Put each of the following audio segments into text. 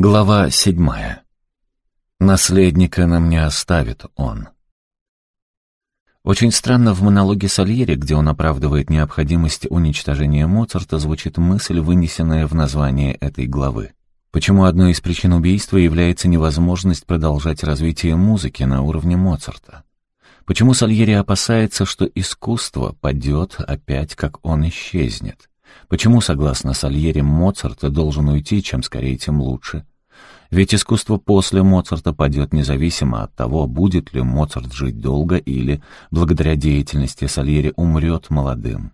Глава седьмая. «Наследника нам не оставит он». Очень странно в монологе Сальери, где он оправдывает необходимость уничтожения Моцарта, звучит мысль, вынесенная в название этой главы. Почему одной из причин убийства является невозможность продолжать развитие музыки на уровне Моцарта? Почему Сальери опасается, что искусство падет опять, как он исчезнет? Почему, согласно Сальери, Моцарт должен уйти, чем скорее, тем лучше? Ведь искусство после Моцарта падет независимо от того, будет ли Моцарт жить долго или, благодаря деятельности Сальери, умрет молодым.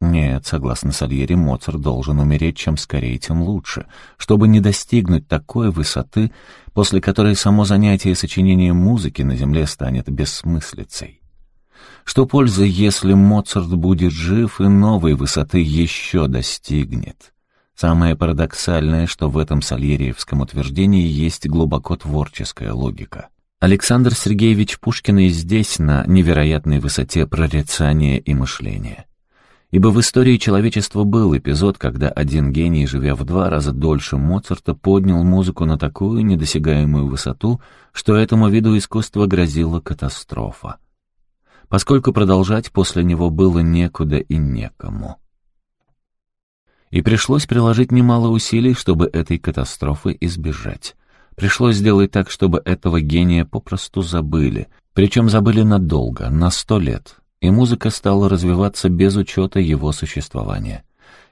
Нет, согласно Сальери, Моцарт должен умереть чем скорее, тем лучше, чтобы не достигнуть такой высоты, после которой само занятие сочинением музыки на земле станет бессмыслицей. Что пользы, если Моцарт будет жив и новой высоты еще достигнет? Самое парадоксальное, что в этом сальериевском утверждении есть глубоко творческая логика. Александр Сергеевич Пушкин и здесь на невероятной высоте прорицания и мышления. Ибо в истории человечества был эпизод, когда один гений, живя в два раза дольше Моцарта, поднял музыку на такую недосягаемую высоту, что этому виду искусства грозила катастрофа поскольку продолжать после него было некуда и некому. И пришлось приложить немало усилий, чтобы этой катастрофы избежать. Пришлось сделать так, чтобы этого гения попросту забыли, причем забыли надолго, на сто лет, и музыка стала развиваться без учета его существования.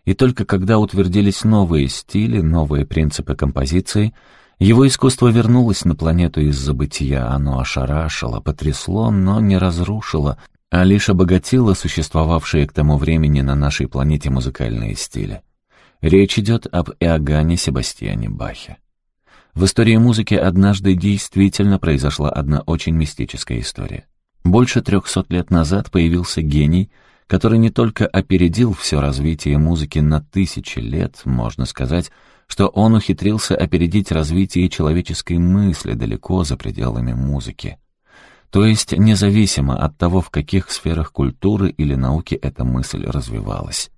И только когда утвердились новые стили, новые принципы композиции, его искусство вернулось на планету из забытия, оно ошарашило, потрясло, но не разрушило, а лишь обогатило существовавшие к тому времени на нашей планете музыкальные стили. Речь идет об Иоганне Себастьяне Бахе. В истории музыки однажды действительно произошла одна очень мистическая история. Больше трехсот лет назад появился гений, который не только опередил все развитие музыки на тысячи лет, можно сказать, что он ухитрился опередить развитие человеческой мысли далеко за пределами музыки. То есть независимо от того, в каких сферах культуры или науки эта мысль развивалась.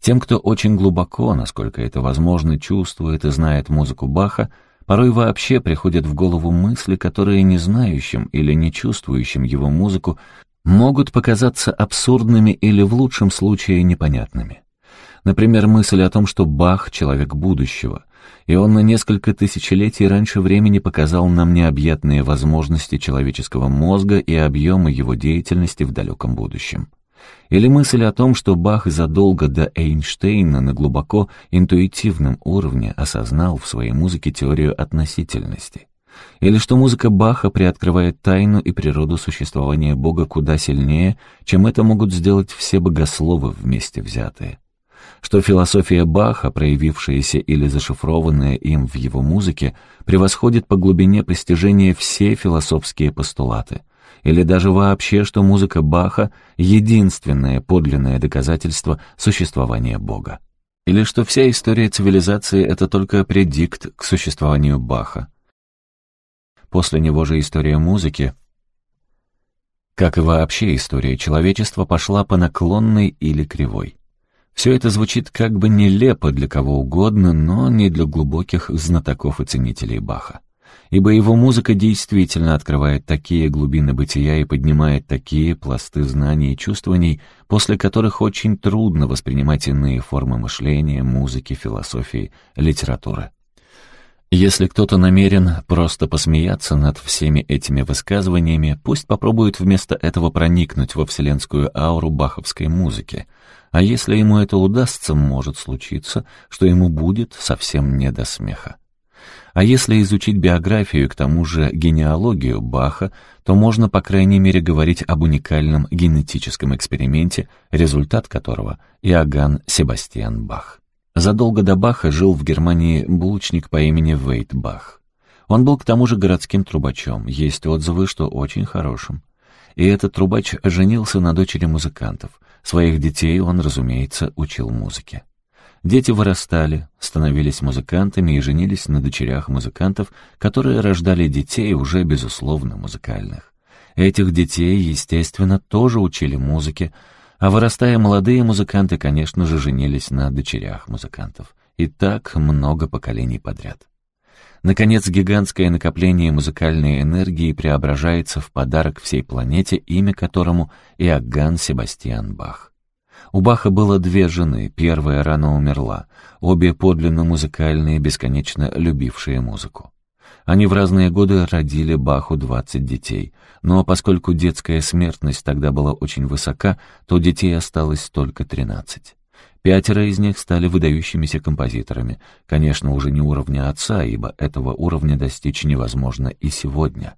Тем, кто очень глубоко, насколько это возможно, чувствует и знает музыку Баха, порой вообще приходят в голову мысли, которые не знающим или не чувствующим его музыку могут показаться абсурдными или в лучшем случае непонятными. Например, мысль о том, что Бах — человек будущего, и он на несколько тысячелетий раньше времени показал нам необъятные возможности человеческого мозга и объемы его деятельности в далеком будущем. Или мысль о том, что Бах задолго до Эйнштейна на глубоко интуитивном уровне осознал в своей музыке теорию относительности. Или что музыка Баха приоткрывает тайну и природу существования Бога куда сильнее, чем это могут сделать все богословы вместе взятые что философия Баха, проявившаяся или зашифрованная им в его музыке, превосходит по глубине постижения все философские постулаты, или даже вообще, что музыка Баха — единственное подлинное доказательство существования Бога. Или что вся история цивилизации — это только предикт к существованию Баха. После него же история музыки, как и вообще история человечества, пошла по наклонной или кривой. Все это звучит как бы нелепо для кого угодно, но не для глубоких знатоков и ценителей Баха. Ибо его музыка действительно открывает такие глубины бытия и поднимает такие пласты знаний и чувствований, после которых очень трудно воспринимать иные формы мышления, музыки, философии, литературы. Если кто-то намерен просто посмеяться над всеми этими высказываниями, пусть попробует вместо этого проникнуть во вселенскую ауру баховской музыки, а если ему это удастся, может случиться, что ему будет совсем не до смеха. А если изучить биографию и к тому же генеалогию Баха, то можно, по крайней мере, говорить об уникальном генетическом эксперименте, результат которого — Иоганн Себастьян Бах. Задолго до Баха жил в Германии булочник по имени Вейт Бах. Он был к тому же городским трубачом, есть отзывы, что очень хорошим. И этот трубач женился на дочери музыкантов — Своих детей он, разумеется, учил музыке. Дети вырастали, становились музыкантами и женились на дочерях музыкантов, которые рождали детей уже, безусловно, музыкальных. Этих детей, естественно, тоже учили музыке, а вырастая молодые музыканты, конечно же, женились на дочерях музыкантов. И так много поколений подряд. Наконец, гигантское накопление музыкальной энергии преображается в подарок всей планете, имя которому Иоганн Себастьян Бах. У Баха было две жены, первая рано умерла, обе подлинно музыкальные, бесконечно любившие музыку. Они в разные годы родили Баху 20 детей, но поскольку детская смертность тогда была очень высока, то детей осталось только 13. Пятеро из них стали выдающимися композиторами, конечно, уже не уровня отца, ибо этого уровня достичь невозможно и сегодня.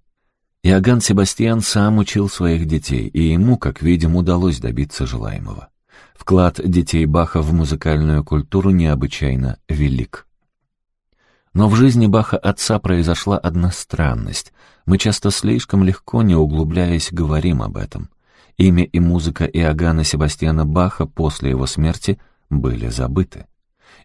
Иоганн Себастьян сам учил своих детей, и ему, как видим, удалось добиться желаемого. Вклад детей Баха в музыкальную культуру необычайно велик. Но в жизни Баха отца произошла одна странность. Мы часто слишком легко, не углубляясь, говорим об этом. Имя и музыка Иоганна Себастьяна Баха после его смерти были забыты.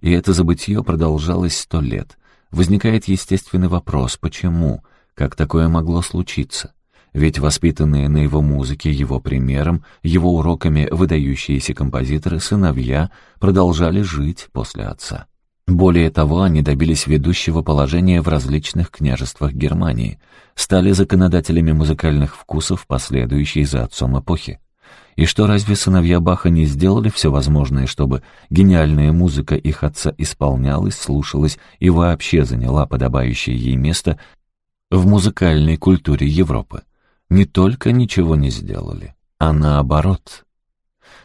И это забытье продолжалось сто лет. Возникает естественный вопрос, почему, как такое могло случиться? Ведь воспитанные на его музыке, его примером, его уроками выдающиеся композиторы, сыновья, продолжали жить после отца. Более того, они добились ведущего положения в различных княжествах Германии, стали законодателями музыкальных вкусов, последующей за отцом эпохи. И что разве сыновья Баха не сделали все возможное, чтобы гениальная музыка их отца исполнялась, слушалась и вообще заняла подобающее ей место в музыкальной культуре Европы? Не только ничего не сделали, а наоборот.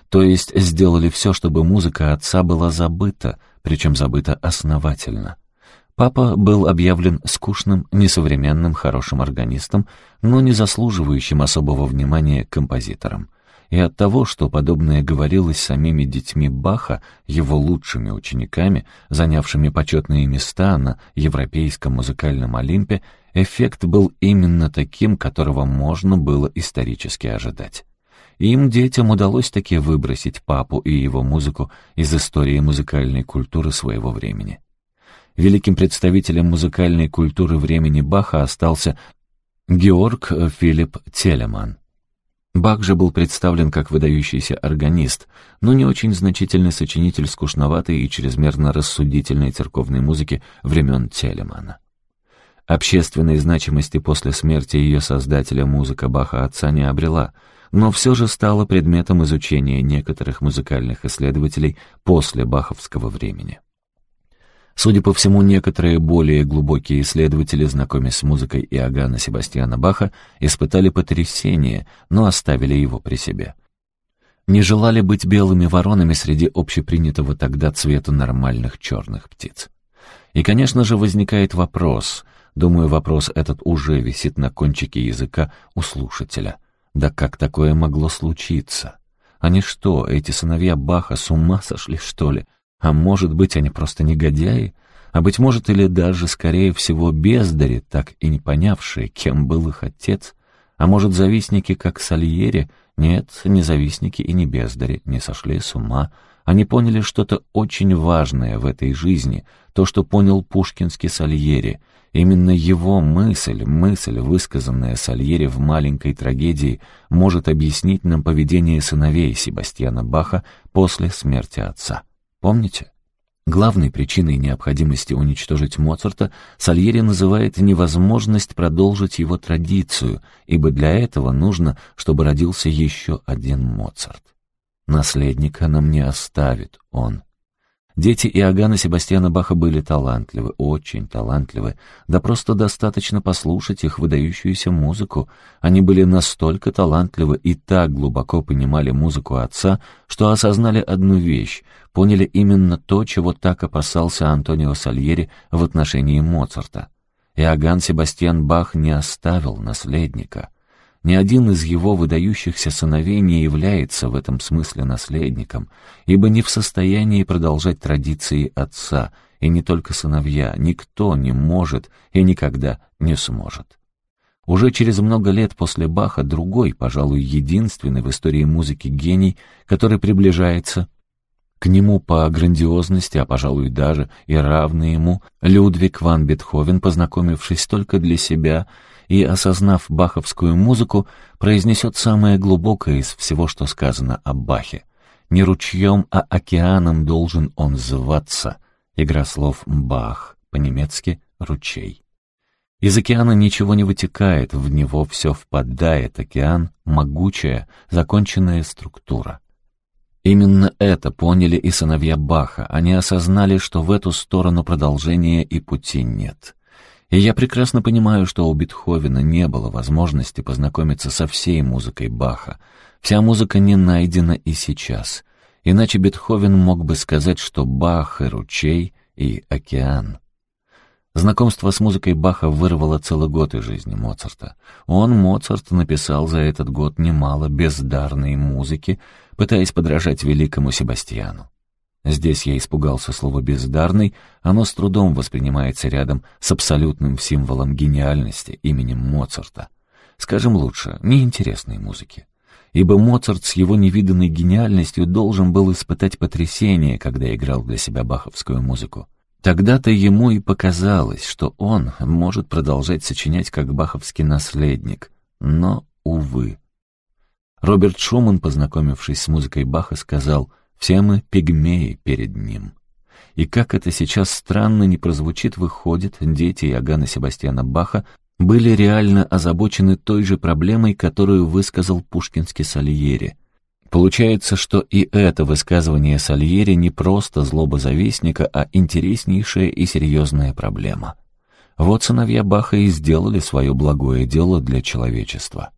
То есть сделали все, чтобы музыка отца была забыта, причем забыта основательно. Папа был объявлен скучным, несовременным, хорошим органистом, но не заслуживающим особого внимания композитором. И от того, что подобное говорилось самими детьми Баха, его лучшими учениками, занявшими почетные места на Европейском музыкальном Олимпе, эффект был именно таким, которого можно было исторически ожидать. Им, детям, удалось таки выбросить папу и его музыку из истории музыкальной культуры своего времени. Великим представителем музыкальной культуры времени Баха остался Георг Филипп Телеман. Бах же был представлен как выдающийся органист, но не очень значительный сочинитель скучноватой и чрезмерно рассудительной церковной музыки времен Телемана. Общественной значимости после смерти ее создателя музыка Баха отца не обрела — но все же стала предметом изучения некоторых музыкальных исследователей после баховского времени. Судя по всему, некоторые более глубокие исследователи, знакомясь с музыкой Иоганна Себастьяна Баха, испытали потрясение, но оставили его при себе. Не желали быть белыми воронами среди общепринятого тогда цвета нормальных черных птиц. И, конечно же, возникает вопрос, думаю, вопрос этот уже висит на кончике языка у слушателя — да как такое могло случиться? Они что, эти сыновья Баха, с ума сошли, что ли? А может быть, они просто негодяи? А быть может, или даже, скорее всего, бездари, так и не понявшие, кем был их отец? А может, завистники, как Сальери? Нет, не завистники и не бездари, не сошли с ума. Они поняли что-то очень важное в этой жизни, то, что понял пушкинский Сальери — Именно его мысль, мысль, высказанная Сальери в маленькой трагедии, может объяснить нам поведение сыновей Себастьяна Баха после смерти отца. Помните? Главной причиной необходимости уничтожить Моцарта Сальери называет невозможность продолжить его традицию, ибо для этого нужно, чтобы родился еще один Моцарт. Наследника нам не оставит он. Дети Иоганна Себастьяна Баха были талантливы, очень талантливы, да просто достаточно послушать их выдающуюся музыку. Они были настолько талантливы и так глубоко понимали музыку отца, что осознали одну вещь, поняли именно то, чего так опасался Антонио Сальери в отношении Моцарта. Иоганн Себастьян Бах не оставил наследника — ни один из его выдающихся сыновей не является в этом смысле наследником, ибо не в состоянии продолжать традиции отца, и не только сыновья, никто не может и никогда не сможет. Уже через много лет после Баха другой, пожалуй, единственный в истории музыки гений, который приближается к нему по грандиозности, а, пожалуй, даже и равный ему, Людвиг ван Бетховен, познакомившись только для себя и, осознав баховскую музыку, произнесет самое глубокое из всего, что сказано о Бахе. Не ручьем, а океаном должен он зваться. Игра слов «Бах». по-немецки «ручей». Из океана ничего не вытекает, в него все впадает, океан — могучая, законченная структура. Именно это поняли и сыновья Баха, они осознали, что в эту сторону продолжения и пути нет. И я прекрасно понимаю, что у Бетховена не было возможности познакомиться со всей музыкой Баха. Вся музыка не найдена и сейчас. Иначе Бетховен мог бы сказать, что Бах и ручей, и океан. Знакомство с музыкой Баха вырвало целый год из жизни Моцарта. Он, Моцарт, написал за этот год немало бездарной музыки, пытаясь подражать великому Себастьяну. Здесь я испугался слова «бездарный», оно с трудом воспринимается рядом с абсолютным символом гениальности именем Моцарта. Скажем лучше, неинтересной музыки. Ибо Моцарт с его невиданной гениальностью должен был испытать потрясение, когда играл для себя баховскую музыку. Тогда-то ему и показалось, что он может продолжать сочинять как баховский наследник. Но, увы. Роберт Шуман, познакомившись с музыкой Баха, сказал, «Все мы пигмеи перед ним». И как это сейчас странно не прозвучит, выходит, дети Иоганна Себастьяна Баха были реально озабочены той же проблемой, которую высказал пушкинский Сальери — Получается, что и это высказывание Сальери не просто злоба завистника, а интереснейшая и серьезная проблема. Вот сыновья Баха и сделали свое благое дело для человечества.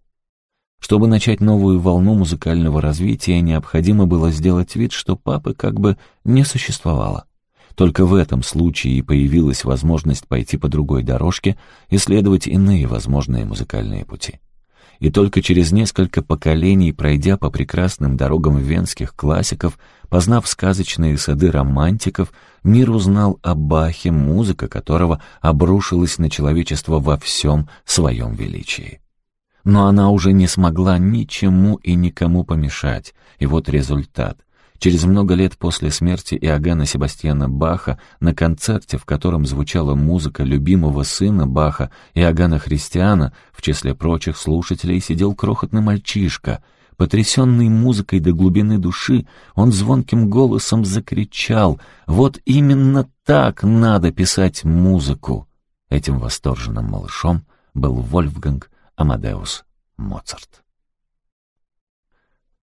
Чтобы начать новую волну музыкального развития, необходимо было сделать вид, что папы как бы не существовало. Только в этом случае и появилась возможность пойти по другой дорожке, исследовать иные возможные музыкальные пути и только через несколько поколений, пройдя по прекрасным дорогам венских классиков, познав сказочные сады романтиков, мир узнал о Бахе, музыка которого обрушилась на человечество во всем своем величии. Но она уже не смогла ничему и никому помешать, и вот результат — Через много лет после смерти Иоганна Себастьяна Баха на концерте, в котором звучала музыка любимого сына Баха, Иоганна Христиана, в числе прочих слушателей сидел крохотный мальчишка. Потрясенный музыкой до глубины души, он звонким голосом закричал «Вот именно так надо писать музыку!» Этим восторженным малышом был Вольфганг Амадеус Моцарт.